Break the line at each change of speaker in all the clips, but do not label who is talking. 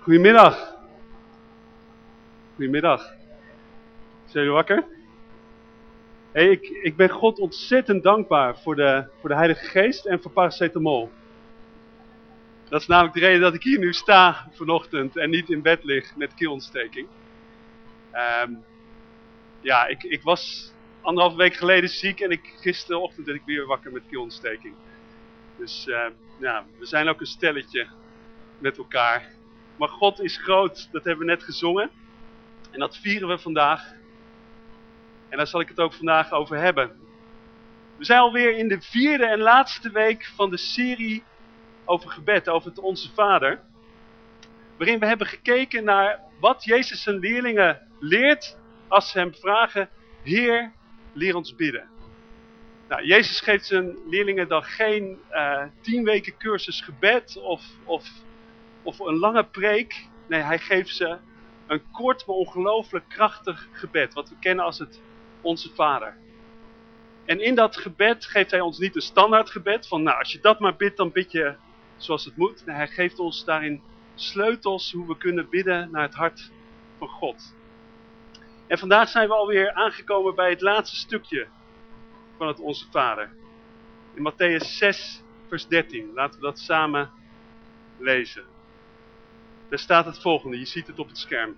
Goedemiddag. Goedemiddag. Zijn jullie wakker? Hey, ik, ik ben God ontzettend dankbaar voor de, voor de Heilige Geest en voor paracetamol. Dat is namelijk de reden dat ik hier nu sta vanochtend en niet in bed lig met keelontsteking. Ehm, ja, ik, ik was anderhalve week geleden ziek en ik, gisterochtend ben ik weer wakker met keelontsteking. Dus uh, ja, we zijn ook een stelletje met elkaar. Maar God is groot, dat hebben we net gezongen. En dat vieren we vandaag. En daar zal ik het ook vandaag over hebben. We zijn alweer in de vierde en laatste week van de serie over gebed, over het Onze Vader. Waarin we hebben gekeken naar wat Jezus zijn leerlingen leert als ze hem vragen, Heer, leer ons bidden. Nou, Jezus geeft zijn leerlingen dan geen uh, tien weken cursus gebed of, of, of een lange preek. Nee, hij geeft ze een kort maar ongelooflijk krachtig gebed. Wat we kennen als het Onze Vader. En in dat gebed geeft hij ons niet een standaard gebed. Van nou, als je dat maar bidt, dan bid je zoals het moet. Nee, hij geeft ons daarin sleutels hoe we kunnen bidden naar het hart van God. En vandaag zijn we alweer aangekomen bij het laatste stukje van het Onze Vader. In Matthäus 6, vers 13. Laten we dat samen lezen. Daar staat het volgende, je ziet het op het scherm.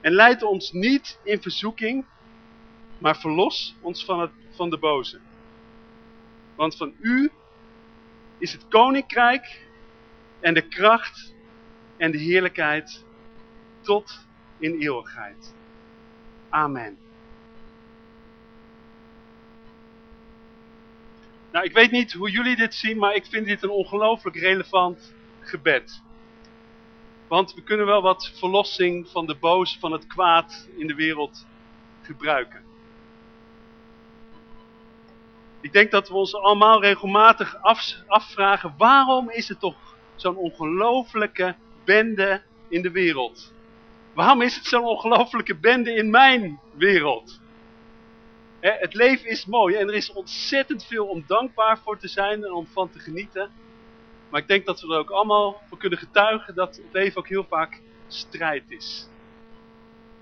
En leid ons niet in verzoeking, maar verlos ons van, het, van de boze. Want van u is het koninkrijk en de kracht en de heerlijkheid tot in eeuwigheid. Amen. Nou, ik weet niet hoe jullie dit zien, maar ik vind dit een ongelooflijk relevant gebed. Want we kunnen wel wat verlossing van de boos, van het kwaad in de wereld gebruiken. Ik denk dat we ons allemaal regelmatig afvragen, waarom is er toch zo'n ongelofelijke bende in de wereld? Waarom is het zo'n ongelofelijke bende in mijn wereld? het leven is mooi en er is ontzettend veel om dankbaar voor te zijn en om van te genieten. Maar ik denk dat we er ook allemaal voor kunnen getuigen dat het leven ook heel vaak strijd is.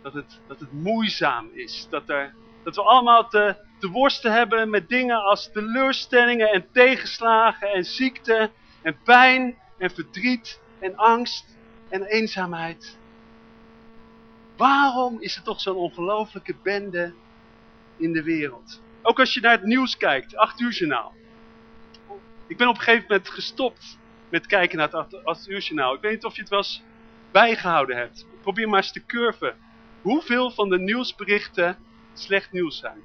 Dat het, dat het moeizaam is. Dat, er, dat we allemaal te, te worsten hebben met dingen als teleurstellingen en tegenslagen en ziekte en pijn en verdriet en angst en eenzaamheid. Waarom is er toch zo'n ongelofelijke bende in de wereld? Ook als je naar het nieuws kijkt, 8 uur journaal. Ik ben op een gegeven moment gestopt met kijken naar het 8 uur journaal. Ik weet niet of je het wel eens bijgehouden hebt. Probeer maar eens te curven. Hoeveel van de nieuwsberichten slecht nieuws zijn.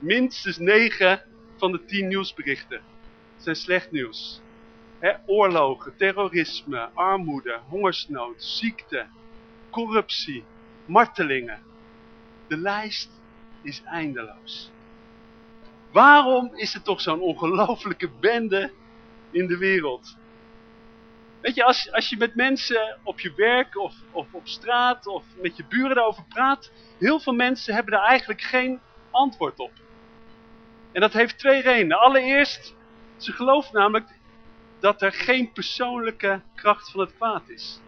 Minstens 9 van de 10 nieuwsberichten zijn slecht nieuws. oorlogen, terrorisme, armoede, hongersnood, ziekte, corruptie, martelingen. De lijst is eindeloos. Waarom is er toch zo'n ongelofelijke bende in de wereld? Weet je, als, als je met mensen op je werk of, of op straat of met je buren daarover praat, heel veel mensen hebben daar eigenlijk geen antwoord op. En dat heeft twee redenen. Allereerst, ze geloven namelijk dat er geen persoonlijke kracht van het kwaad is.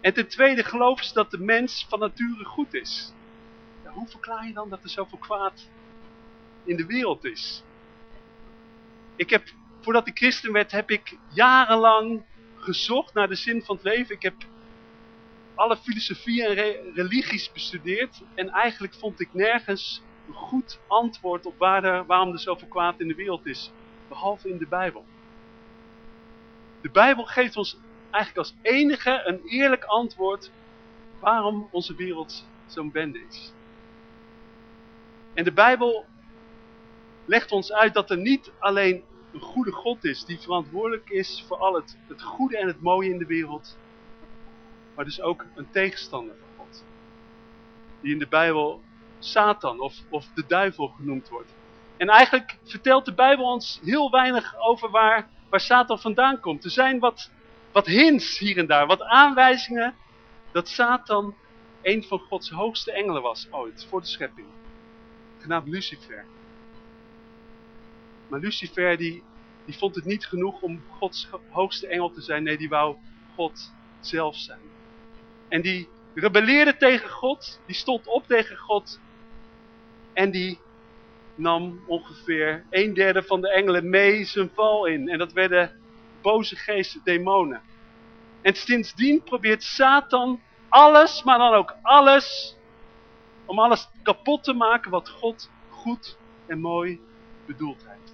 En ten tweede geloven ze dat de mens van nature goed is. Hoe verklaar je dan dat er zoveel kwaad in de wereld is? Ik heb, voordat ik christen werd, heb ik jarenlang gezocht naar de zin van het leven. Ik heb alle filosofieën en religies bestudeerd. En eigenlijk vond ik nergens een goed antwoord op waar waarom er zoveel kwaad in de wereld is. Behalve in de Bijbel. De Bijbel geeft ons eigenlijk als enige een eerlijk antwoord waarom onze wereld zo'n bende is. En de Bijbel legt ons uit dat er niet alleen een goede God is die verantwoordelijk is voor al het, het goede en het mooie in de wereld, maar dus ook een tegenstander van God. Die in de Bijbel Satan of, of de duivel genoemd wordt. En eigenlijk vertelt de Bijbel ons heel weinig over waar, waar Satan vandaan komt. Er zijn wat wat hints hier en daar, wat aanwijzingen dat Satan een van Gods hoogste engelen was ooit, voor de schepping. Genaamd Lucifer. Maar Lucifer die, vond het niet genoeg om Gods hoogste engel te zijn. Nee, die wou God zelf zijn. En die rebelleerde tegen God, die stond op tegen God en die nam ongeveer een derde van de engelen mee zijn val in. En dat werden boze geesten, demonen. En sindsdien probeert Satan alles, maar dan ook alles, om alles kapot te maken wat God goed en mooi bedoeld heeft.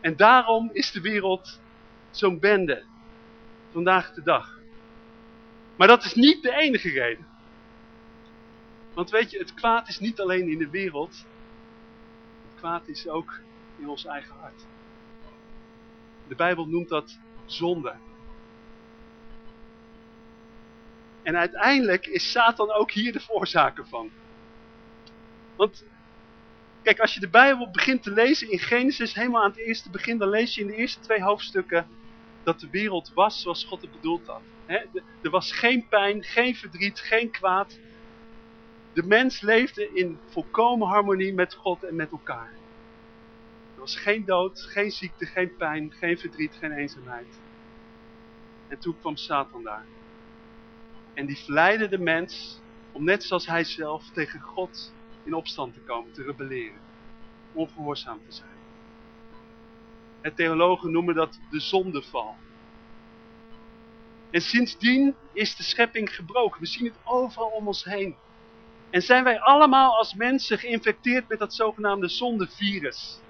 En daarom is de wereld zo'n bende, vandaag de dag. Maar dat is niet de enige reden. Want weet je, het kwaad is niet alleen in de wereld. Het kwaad is ook in ons eigen hart. De Bijbel noemt dat zonde. En uiteindelijk is Satan ook hier de voorzaker van. Want, kijk, als je de Bijbel begint te lezen in Genesis, helemaal aan het eerste begin, dan lees je in de eerste twee hoofdstukken dat de wereld was zoals God het bedoeld had. er was geen pijn, geen verdriet, geen kwaad. De mens leefde in volkomen harmonie met God en met elkaar. Er was geen dood, geen ziekte, geen pijn, geen verdriet, geen eenzaamheid. En toen kwam Satan daar. En die verleidde de mens om net zoals hij zelf tegen God in opstand te komen, te rebelleren. Ongehoorzaam te zijn. En theologen noemen dat de zondeval. En sindsdien is de schepping gebroken. We zien het overal om ons heen. En zijn wij allemaal als mensen geïnfecteerd met dat zogenaamde zondevirus.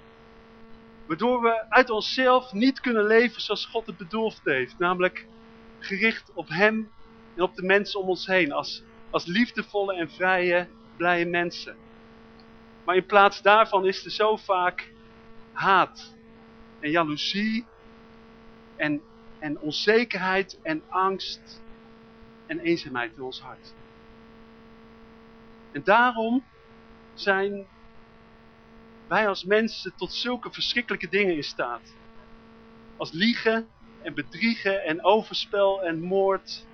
Waardoor we uit onszelf niet kunnen leven zoals God het bedoeld heeft. Namelijk gericht op hem en op de mensen om ons heen. Als, als liefdevolle en vrije, blije mensen. Maar in plaats daarvan is er zo vaak haat en jaloezie en, en onzekerheid en angst en eenzaamheid in ons hart. En daarom zijn wij als mensen tot zulke verschrikkelijke dingen in staat. Als liegen en bedriegen en overspel en moord.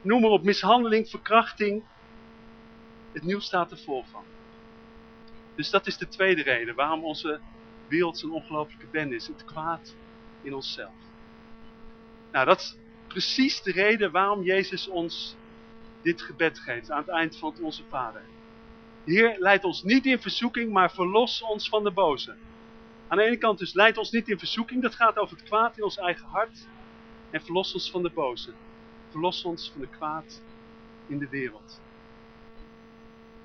Noem maar op, mishandeling, verkrachting. Het nieuws staat er vol van. Dus dat is de tweede reden waarom onze wereld zo'n ongelooflijke bende is. Het kwaad in onszelf. Nou, dat is precies de reden waarom Jezus ons dit gebed geeft aan het eind van het Onze Vader. Heer, leid ons niet in verzoeking, maar verlos ons van de boze. Aan de ene kant dus, leid ons niet in verzoeking, dat gaat over het kwaad in ons eigen hart. En verlos ons van de boze. Verlos ons van de kwaad in de wereld.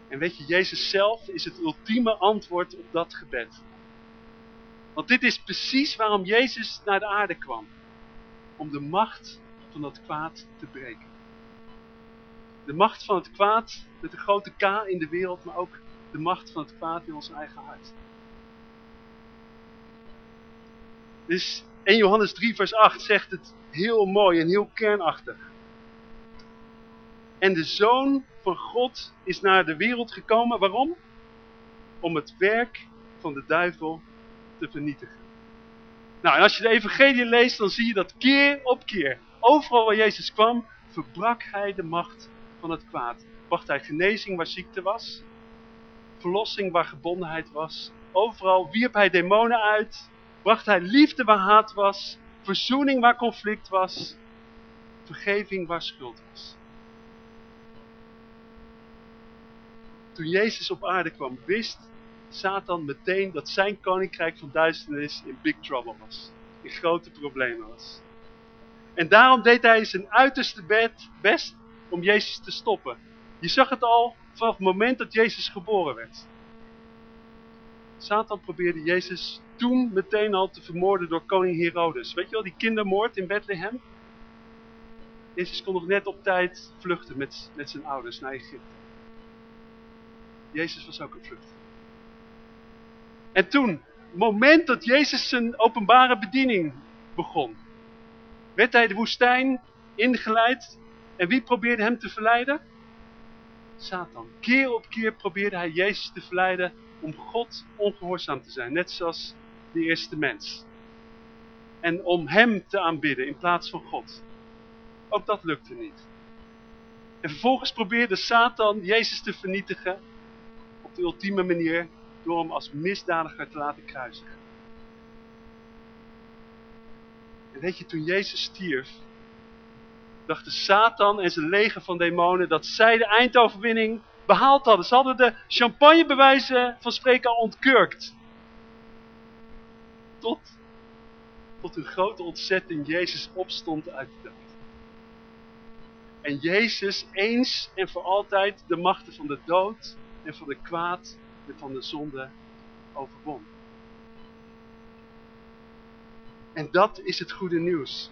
En weet je, Jezus zelf is het ultieme antwoord op dat gebed. Want dit is precies waarom Jezus naar de aarde kwam. Om de macht van dat kwaad te breken. De macht van het kwaad met een grote K in de wereld, maar ook de macht van het kwaad in ons eigen hart. Dus 1 Johannes 3 vers 8 zegt het heel mooi en heel kernachtig. En de Zoon van God is naar de wereld gekomen. Waarom? Om het werk van de duivel te vernietigen. Nou, en als je de evangelie leest, dan zie je dat keer op keer. Overal waar Jezus kwam, verbrak hij de macht van het kwaad. Bracht hij genezing waar ziekte was. Verlossing waar gebondenheid was. Overal wierp hij demonen uit. Bracht hij liefde waar haat was. Verzoening waar conflict was. Vergeving waar schuld was. Toen Jezus op aarde kwam, wist Satan meteen dat zijn koninkrijk van duisternis in big trouble was. In grote problemen was. En daarom deed hij zijn uiterste best om Jezus te stoppen. Je zag het al vanaf het moment dat Jezus geboren werd. Satan probeerde Jezus toen meteen al te vermoorden door koning Herodes. Weet je wel, die kindermoord in Bethlehem? Jezus kon nog net op tijd vluchten met, met zijn ouders naar Egypte. Jezus was ook een vlucht. En toen, het moment dat Jezus zijn openbare bediening begon, werd hij de woestijn ingeleid. En wie probeerde hem te verleiden? Satan. Keer op keer probeerde hij Jezus te verleiden om God ongehoorzaam te zijn. Net zoals de eerste mens. En om hem te aanbidden in plaats van God. Ook dat lukte niet. En vervolgens probeerde Satan Jezus te vernietigen op de ultieme manier door hem als misdadiger te laten kruisigen. En weet je, toen Jezus stierf, dachten Satan en zijn leger van demonen dat zij de eindoverwinning behaald hadden. Ze hadden de champagnebewijzen van spreken al ontkurkt. Tot, tot hun grote ontzetting Jezus opstond uit de dood. En Jezus eens en voor altijd de machten van de dood en van de kwaad en van de zonde overwon. En dat is het goede nieuws.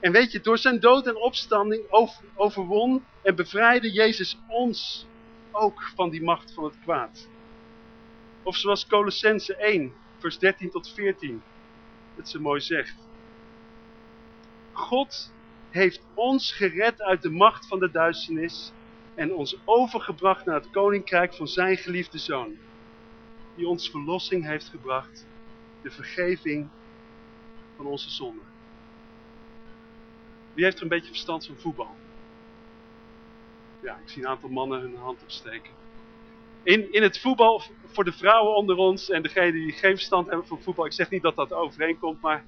En weet je, door zijn dood en opstanding overwon en bevrijdde Jezus ons ook van die macht van het kwaad. Of zoals Colossense 1, vers 13 tot 14, het zo mooi zegt. God heeft ons gered uit de macht van de duisternis en ons overgebracht naar het koninkrijk van zijn geliefde zoon, die ons verlossing heeft gebracht, de vergeving van onze zonden. Wie heeft er een beetje verstand van voetbal? Ja, ik zie een aantal mannen hun hand opsteken. In, in het voetbal, voor de vrouwen onder ons en degenen die geen verstand hebben van voetbal, ik zeg niet dat dat overeenkomt, maar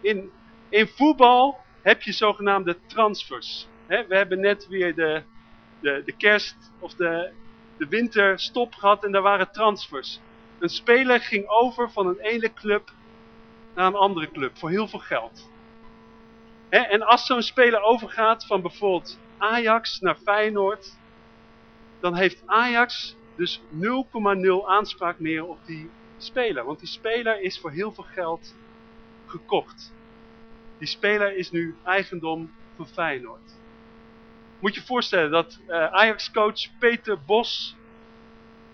in, in voetbal heb je zogenaamde transfers. we hebben net weer de, de, de kerst of de, de winterstop gehad en daar waren transfers. Een speler ging over van een ene club naar een andere club voor heel veel geld. en als zo'n speler overgaat van bijvoorbeeld Ajax naar Feyenoord, dan heeft Ajax dus 0,0 aanspraak meer op die speler. Want die speler is voor heel veel geld gekocht. Die speler is nu eigendom van Feyenoord. Moet je voorstellen dat uh, Ajax-coach Peter Bos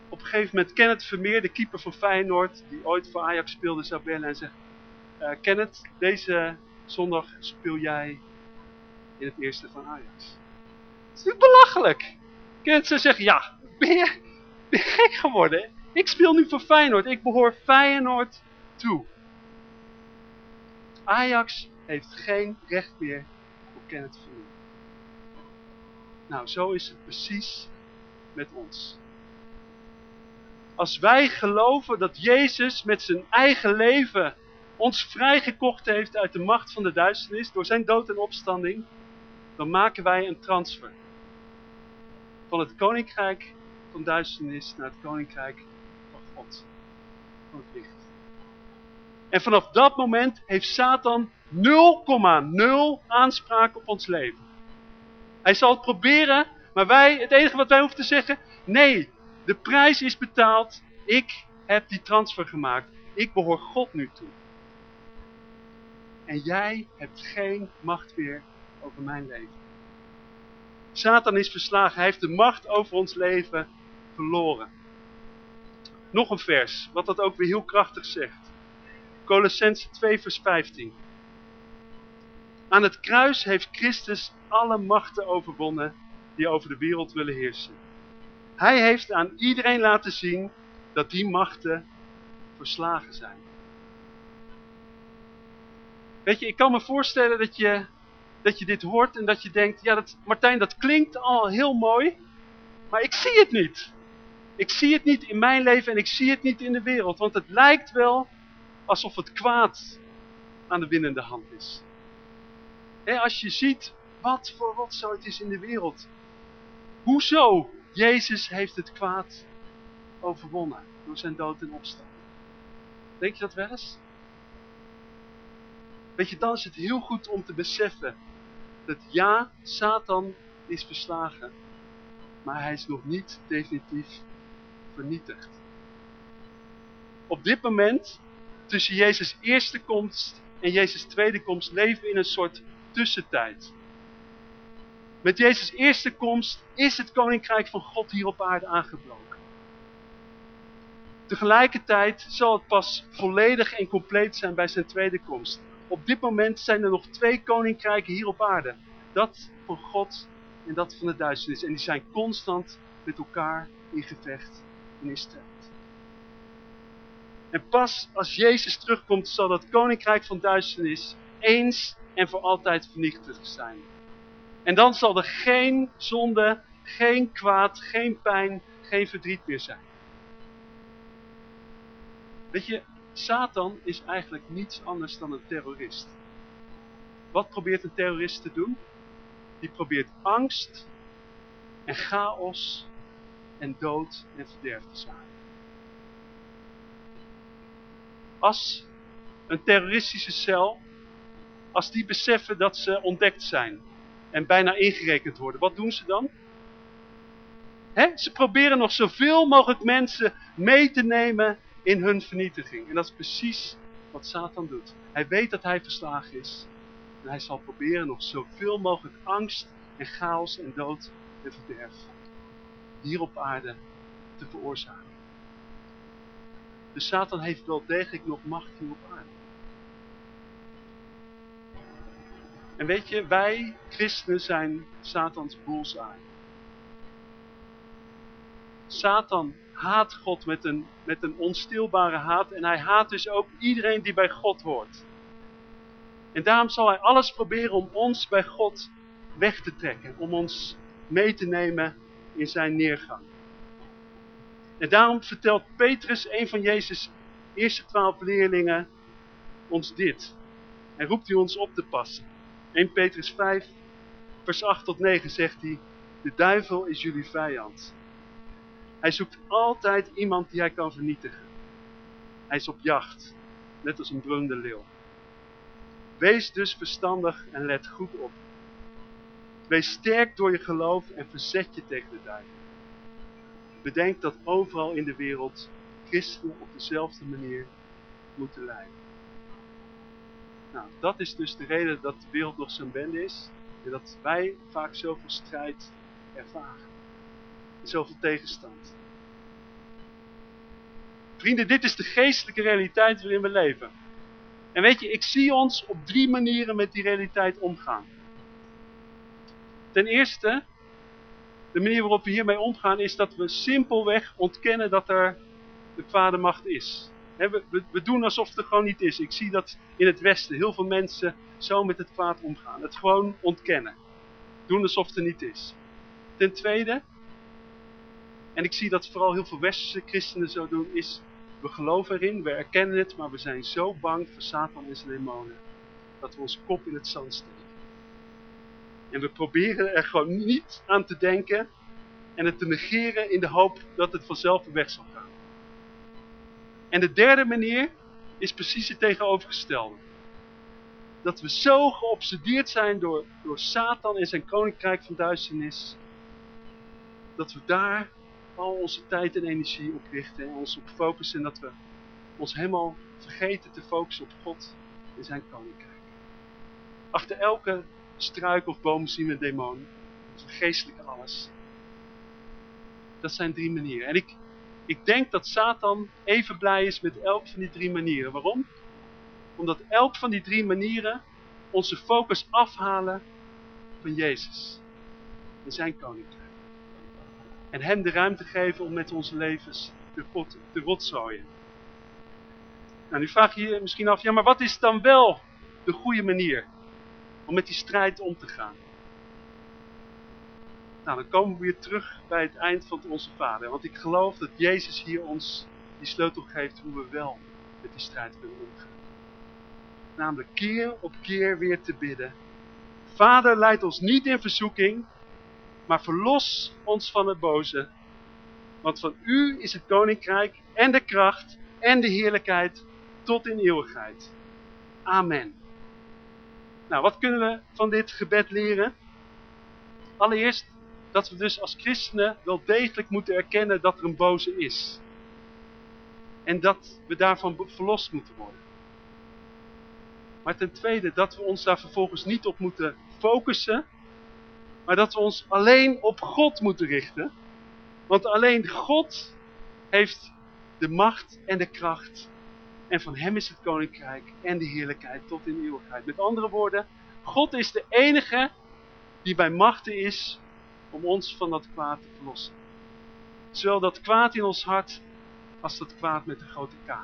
op een gegeven moment Kenneth Vermeer, de keeper van Feyenoord, die ooit voor Ajax speelde, zou bellen en zegt, uh, Kenneth, deze zondag speel jij in het eerste van Ajax. Is niet belachelijk. Kenneth zou zeggen, ja, ben je, ben je gek geworden? Ik speel nu voor Feyenoord, ik behoor Feyenoord toe. Ajax heeft geen recht meer op Kenneth Vermeer. Nou, zo is het precies met ons. Als wij geloven dat Jezus met zijn eigen leven ons vrijgekocht heeft uit de macht van de duisternis door zijn dood en opstanding, dan maken wij een transfer. Van het koninkrijk van duisternis naar het koninkrijk van God. Van het licht. En vanaf dat moment heeft Satan 0,0 aanspraak op ons leven. Hij zal het proberen, maar wij, het enige wat wij hoeven te zeggen, nee, de prijs is betaald, ik heb die transfer gemaakt, ik behoor God nu toe. En jij hebt geen macht meer over mijn leven. Satan is verslagen, hij heeft de macht over ons leven verloren. Nog een vers, wat dat ook weer heel krachtig zegt. Colossense 2 vers 15. Aan het kruis heeft Christus alle machten overwonnen die over de wereld willen heersen. Hij heeft aan iedereen laten zien dat die machten verslagen zijn. Weet je, ik kan me voorstellen dat je, dat je dit hoort en dat je denkt, ja dat, Martijn dat klinkt al heel mooi, maar ik zie het niet. Ik zie het niet in mijn leven en ik zie het niet in de wereld, want het lijkt wel alsof het kwaad aan de winnende hand is. als je ziet wat voor rotzooi het is in de wereld. Hoezo? Jezus heeft het kwaad overwonnen door zijn dood en opstaan. Denk je dat wel eens? Weet je, dan is het heel goed om te beseffen dat ja, Satan is verslagen, maar hij is nog niet definitief vernietigd. Op dit moment, tussen Jezus' eerste komst en Jezus' tweede komst, leven we in een soort tussentijd. Met Jezus' eerste komst is het koninkrijk van God hier op aarde aangebroken. Tegelijkertijd zal het pas volledig en compleet zijn bij zijn tweede komst. Op dit moment zijn er nog twee koninkrijken hier op aarde. Dat van God en dat van de duisternis. En die zijn constant met elkaar in gevecht en in strijd. En pas als Jezus terugkomt zal dat koninkrijk van duisternis eens en voor altijd vernietigd zijn. En dan zal er geen zonde, geen kwaad, geen pijn, geen verdriet meer zijn. Weet je, Satan is eigenlijk niets anders dan een terrorist. Wat probeert een terrorist te doen? Die probeert angst en chaos en dood en verderf te zaaien. Als een terroristische cel, als die beseffen dat ze ontdekt zijn en bijna ingerekend worden, wat doen ze dan? Ze proberen nog zoveel mogelijk mensen mee te nemen in hun vernietiging. En dat is precies wat Satan doet. Hij weet dat hij verslagen is. En hij zal proberen nog zoveel mogelijk angst en chaos en dood en verderf hier op aarde te veroorzaken. Dus Satan heeft wel degelijk nog macht hier op aarde. En weet je, wij christenen zijn Satans bullseye. Satan haat God met een, met een onstilbare haat. En hij haat dus ook iedereen die bij God hoort. En daarom zal hij alles proberen om ons bij God weg te trekken. Om ons mee te nemen in zijn neergang. En daarom vertelt Petrus, een van Jezus' eerste twaalf leerlingen, ons dit. En roept hij ons op te passen. 1 Petrus 5, vers 8 tot 9 zegt hij, de duivel is jullie vijand. Hij zoekt altijd iemand die hij kan vernietigen. Hij is op jacht, net als een brullende leeuw. Wees dus verstandig en let goed op. Wees sterk door je geloof en verzet je tegen de duivel. Bedenk dat overal in de wereld christenen op dezelfde manier moeten lijden. Nou, dat is dus de reden dat de wereld nog zo'n bende is. En dat wij vaak zoveel strijd ervaren. En zoveel tegenstand. Vrienden, dit is de geestelijke realiteit waarin we leven. En weet je, ik zie ons op drie manieren met die realiteit omgaan. Ten eerste, de manier waarop we hiermee omgaan is dat we simpelweg ontkennen dat er de vadermacht is. We, doen alsof het er gewoon niet is. Ik zie dat in het Westen heel veel mensen zo met het kwaad omgaan. Het gewoon ontkennen. Doen alsof het er niet is. Ten tweede, en ik zie dat vooral heel veel westerse christenen zo doen, is we geloven erin, we erkennen het, maar we zijn zo bang voor Satan en zijn demonen, dat we onze kop in het zand steken. En we proberen er gewoon niet aan te denken en het te negeren in de hoop dat het vanzelf weg zal. En de derde manier is precies het tegenovergestelde. Dat we zo geobsedeerd zijn door, door Satan en zijn koninkrijk van duisternis, dat we daar al onze tijd en energie op richten en ons op focussen en dat we ons helemaal vergeten te focussen op God en zijn koninkrijk. Achter elke struik of boom zien we een demon. Geestelijke alles. Dat zijn drie manieren. En ik, ik denk dat Satan even blij is met elk van die drie manieren. Waarom? Omdat elk van die drie manieren onze focus afhalen van Jezus. En zijn koninkrijk. En hem de ruimte geven om met onze levens te, pot, te rotzooien. Nou, nu vraag je je misschien af, ja maar wat is dan wel de goede manier om met die strijd om te gaan? Nou, dan komen we weer terug bij het eind van onze Vader. Want ik geloof dat Jezus hier ons die sleutel geeft hoe we wel met die strijd kunnen omgaan. Namelijk keer op keer weer te bidden. Vader, leid ons niet in verzoeking, maar verlos ons van het boze. Want van u is het koninkrijk en de kracht en de heerlijkheid tot in eeuwigheid. Amen. Nou, wat kunnen we van dit gebed leren? Allereerst dat we dus als christenen wel degelijk moeten erkennen dat er een boze is. En dat we daarvan verlost moeten worden. Maar ten tweede dat we ons daar vervolgens niet op moeten focussen, maar dat we ons alleen op God moeten richten. Want alleen God heeft de macht en de kracht. En van hem is het koninkrijk en de heerlijkheid tot in eeuwigheid. Met andere woorden, God is de enige die bij machten is om ons van dat kwaad te verlossen. Zowel dat kwaad in ons hart als dat kwaad met de grote K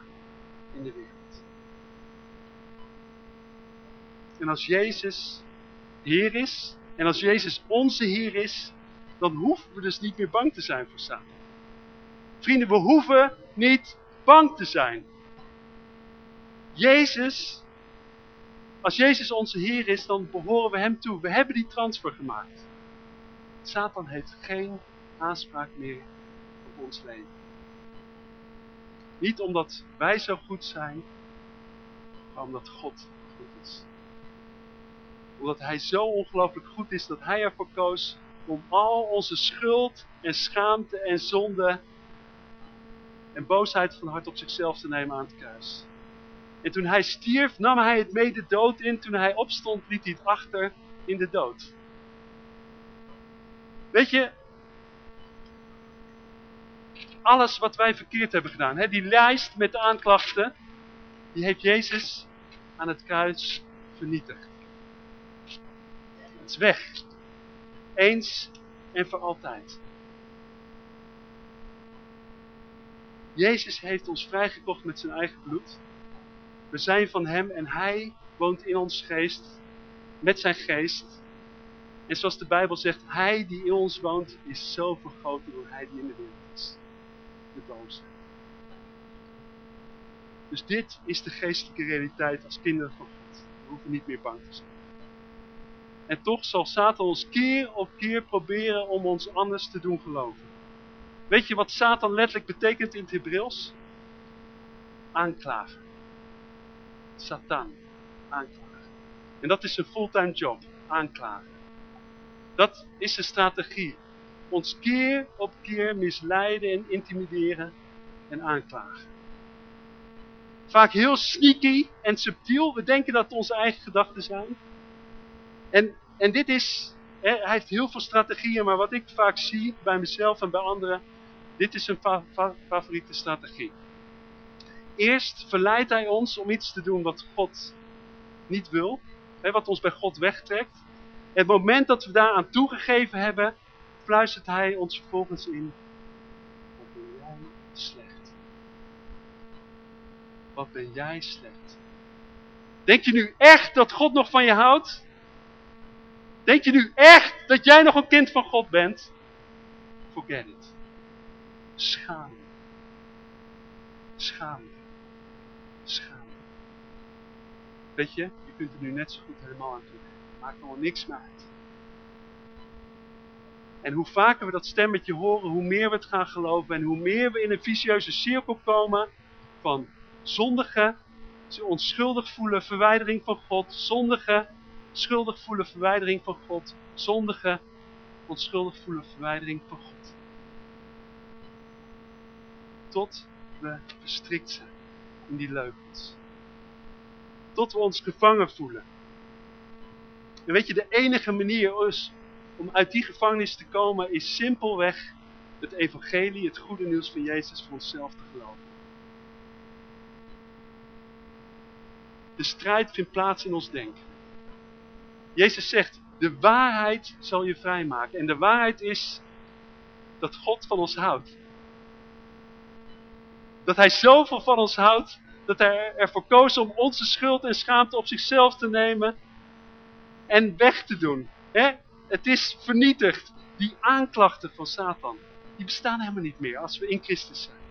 in de wereld. En als Jezus Heer is, en als Jezus onze Heer is, dan hoeven we dus niet meer bang te zijn voor Satan. Vrienden, we hoeven niet bang te zijn. Jezus Als Jezus onze Heer is, dan behoren we hem toe. We hebben die transfer gemaakt. Satan heeft geen aanspraak meer op ons leven. Niet omdat wij zo goed zijn, maar omdat God goed is. Omdat hij zo ongelooflijk goed is dat hij ervoor koos om al onze schuld en schaamte en zonde en boosheid van hart op zichzelf te nemen aan het kruis. En toen hij stierf, nam hij het mee de dood in. Toen hij opstond, liet hij het achter in de dood. Weet je, alles wat wij verkeerd hebben gedaan, hè, die lijst met aanklachten, die heeft Jezus aan het kruis vernietigd. Het is weg. Eens en voor altijd. Jezus heeft ons vrijgekocht met zijn eigen bloed. We zijn van hem en hij woont in ons geest, met zijn geest. En zoals de Bijbel zegt, hij die in ons woont is zoveel groter dan hij die in de wereld is. De boze. Dus dit is de geestelijke realiteit als kinderen van God. We hoeven niet meer bang te zijn. En toch zal Satan ons keer op keer proberen om ons anders te doen geloven. Weet je wat Satan letterlijk betekent in het Hebreeuws? Aanklager. Satan. Aanklager. En dat is een fulltime job. Aanklagen. Dat is de strategie. Ons keer op keer misleiden en intimideren en aanklagen. Vaak heel sneaky en subtiel. We denken dat het onze eigen gedachten zijn. En, en dit is, hè, hij heeft heel veel strategieën, maar wat ik vaak zie bij mezelf en bij anderen, dit is een fa fa favoriete strategie. Eerst verleidt hij ons om iets te doen wat God niet wil, hè, wat ons bij God wegtrekt. Het moment dat we daaraan toegegeven hebben, fluistert hij ons vervolgens in. Wat ben jij slecht. Wat ben jij slecht. Denk je nu echt dat God nog van je houdt? Denk je nu echt dat jij nog een kind van God bent? Forget it. Schaam. Schaam. Schaam. Weet je, je kunt er nu net zo goed helemaal aan toe. Maakt nog niks meer uit. En hoe vaker we dat stemmetje horen, hoe meer we het gaan geloven. En hoe meer we in een vicieuze cirkel komen van zondige, onschuldig voelen, verwijdering van God. Zondige, schuldig voelen, verwijdering van God. Zondige, onschuldig voelen, verwijdering van God. Tot we verstrikt zijn in die leugens. Tot we ons gevangen voelen. En weet je, de enige manier om uit die gevangenis te komen is simpelweg het evangelie, het goede nieuws van Jezus voor onszelf te geloven. De strijd vindt plaats in ons denken. Jezus zegt, de waarheid zal je vrijmaken. En de waarheid is dat God van ons houdt. Dat hij zoveel van ons houdt, dat hij ervoor koos om onze schuld en schaamte op zichzelf te nemen en weg te doen. Het is vernietigd. Die aanklachten van Satan, die bestaan helemaal niet meer als we in Christus zijn.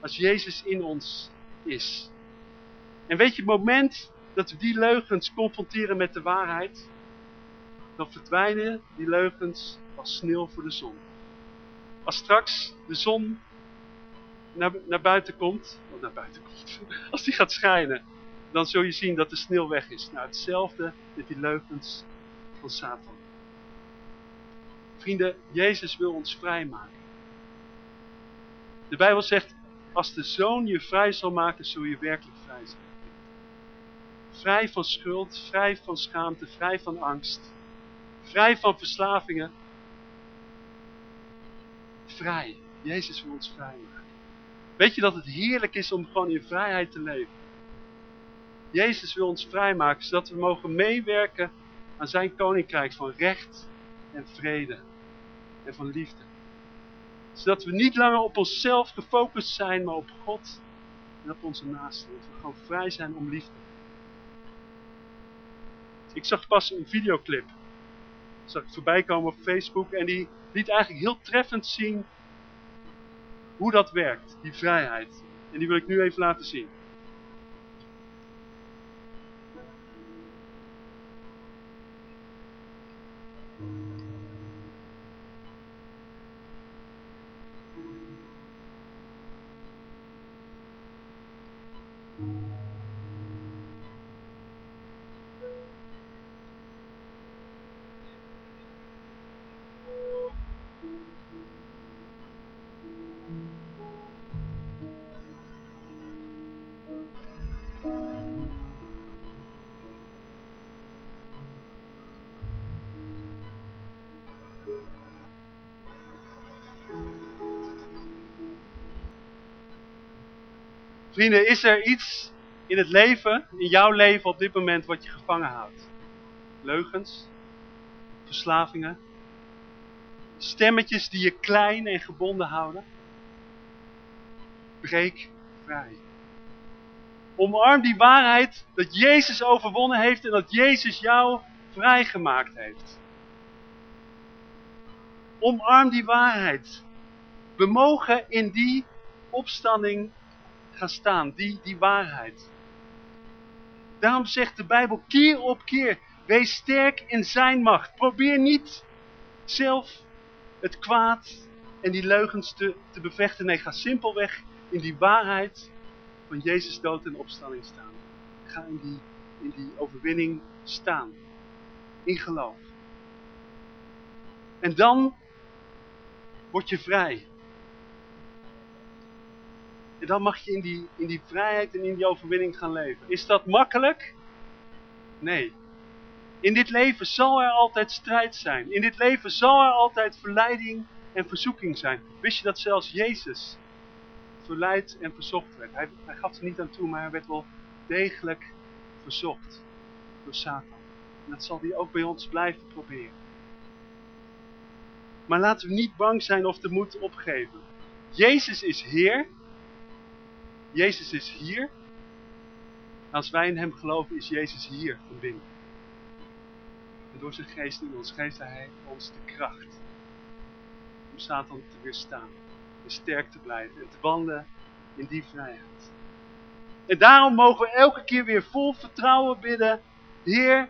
Als Jezus in ons is. En weet je, het moment dat we die leugens confronteren met de waarheid, dan verdwijnen die leugens als sneeuw voor de zon. Als straks de zon naar, naar buiten komt, of naar buiten komt, als die gaat schijnen, dan zul je zien dat de sneeuw weg is. Nou, hetzelfde met die leugens van Satan. Vrienden, Jezus wil ons vrijmaken. De Bijbel zegt, als de Zoon je vrij zal maken, zul je werkelijk vrij zijn. Vrij van schuld, vrij van schaamte, vrij van angst. Vrij van verslavingen. Vrij. Jezus wil ons vrij maken. Weet je dat het heerlijk is om gewoon in vrijheid te leven? Jezus wil ons vrijmaken, zodat we mogen meewerken aan zijn koninkrijk van recht en vrede en van liefde. Zodat we niet langer op onszelf gefocust zijn, maar op God en op onze naasten. Dat we gewoon vrij zijn om liefde. Ik zag pas een videoclip. Zag ik voorbij komen op Facebook en die liet eigenlijk heel treffend zien hoe dat werkt, die vrijheid. En die wil ik nu even laten zien. Vrienden, is er iets in het leven, in jouw leven op dit moment, wat je gevangen houdt? Leugens, verslavingen, stemmetjes die je klein en gebonden houden? Breek vrij. Omarm die waarheid dat Jezus overwonnen heeft en dat Jezus jou vrijgemaakt heeft. Omarm die waarheid. We mogen in die opstanding gaan staan, die, die waarheid. Daarom zegt de Bijbel keer op keer, wees sterk in zijn macht. Probeer niet zelf het kwaad en die leugens te, te bevechten. Nee, ga simpelweg in die waarheid van Jezus dood en opstanding staan. Ga in die, in die overwinning staan. In geloof. En dan word je vrij. En dan mag je in die, in die vrijheid en in die overwinning gaan leven. Is dat makkelijk? Nee. In dit leven zal er altijd strijd zijn. In dit leven zal er altijd verleiding en verzoeking zijn. Wist je dat zelfs Jezus verleid en verzocht werd? Hij, hij gaf er niet aan toe, maar hij werd wel degelijk verzocht door Satan. En dat zal hij ook bij ons blijven proberen. Maar laten we niet bang zijn of de moed opgeven. Jezus is Heer. Jezus is hier. Als wij in hem geloven is Jezus hier van binnen. En door zijn geest in ons geeft hij ons de kracht. Om Satan te weerstaan. En sterk te blijven. En te wandelen in die vrijheid. En daarom mogen we elke keer weer vol vertrouwen bidden. Heer,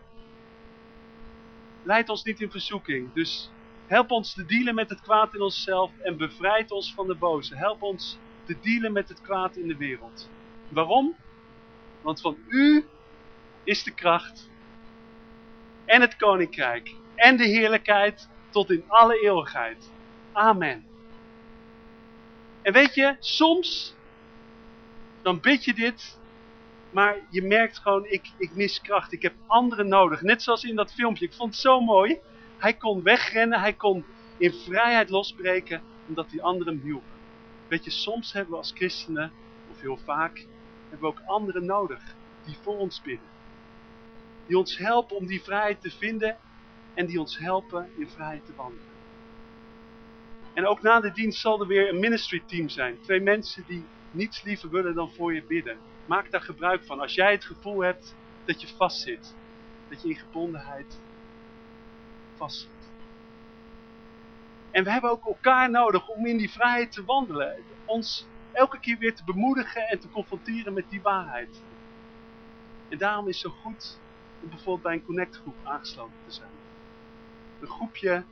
leid ons niet in verzoeking. Dus help ons te dealen met het kwaad in onszelf en bevrijd ons van de boze. Help ons te dealen met het kwaad in de wereld. Waarom? Want van u is de kracht en het koninkrijk en de heerlijkheid tot in alle eeuwigheid. Amen. En weet je, soms dan bid je dit, maar je merkt gewoon, ik, ik mis kracht, ik heb anderen nodig. Net zoals in dat filmpje, ik vond het zo mooi. Hij kon wegrennen, hij kon in vrijheid losbreken, omdat die anderen hem hielpen. Weet je, soms hebben we als christenen, of heel vaak, hebben we ook anderen nodig die voor ons bidden. Die ons helpen om die vrijheid te vinden en die ons helpen in vrijheid te wandelen. En ook na de dienst zal er weer een ministry team zijn. Twee mensen die niets liever willen dan voor je bidden. Maak daar gebruik van. Als jij het gevoel hebt dat je vastzit. Dat je in gebondenheid vastzit. En we hebben ook elkaar nodig om in die vrijheid te wandelen. Ons elke keer weer te bemoedigen en te confronteren met die waarheid. En daarom is het zo goed om bijvoorbeeld bij een connectgroep aangesloten te zijn. Een groepje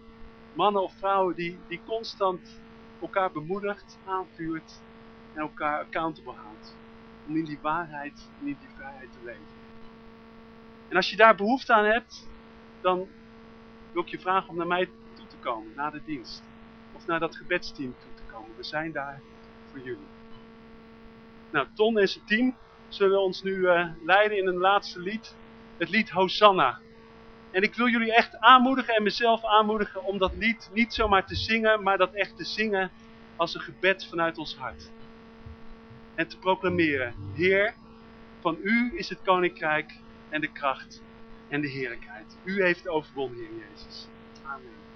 mannen of vrouwen die, die constant elkaar bemoedigt, aanvuurt en elkaar accountable houdt. Om in die waarheid en in die vrijheid te leven. En als je daar behoefte aan hebt, dan wil ik je vragen om naar mij te komen, na de dienst. Of naar dat gebedsteam toe te komen. We zijn daar voor jullie. Nou, Ton en zijn team zullen ons nu uh, leiden in een laatste lied. Het lied Hosanna. En ik wil jullie echt aanmoedigen en mezelf aanmoedigen om dat lied niet zomaar te zingen, maar dat echt te zingen als een gebed vanuit ons hart. En te proclameren, Heer, van u is het koninkrijk en de kracht en de heerlijkheid. U heeft overwonnen, Heer Jezus. Amen.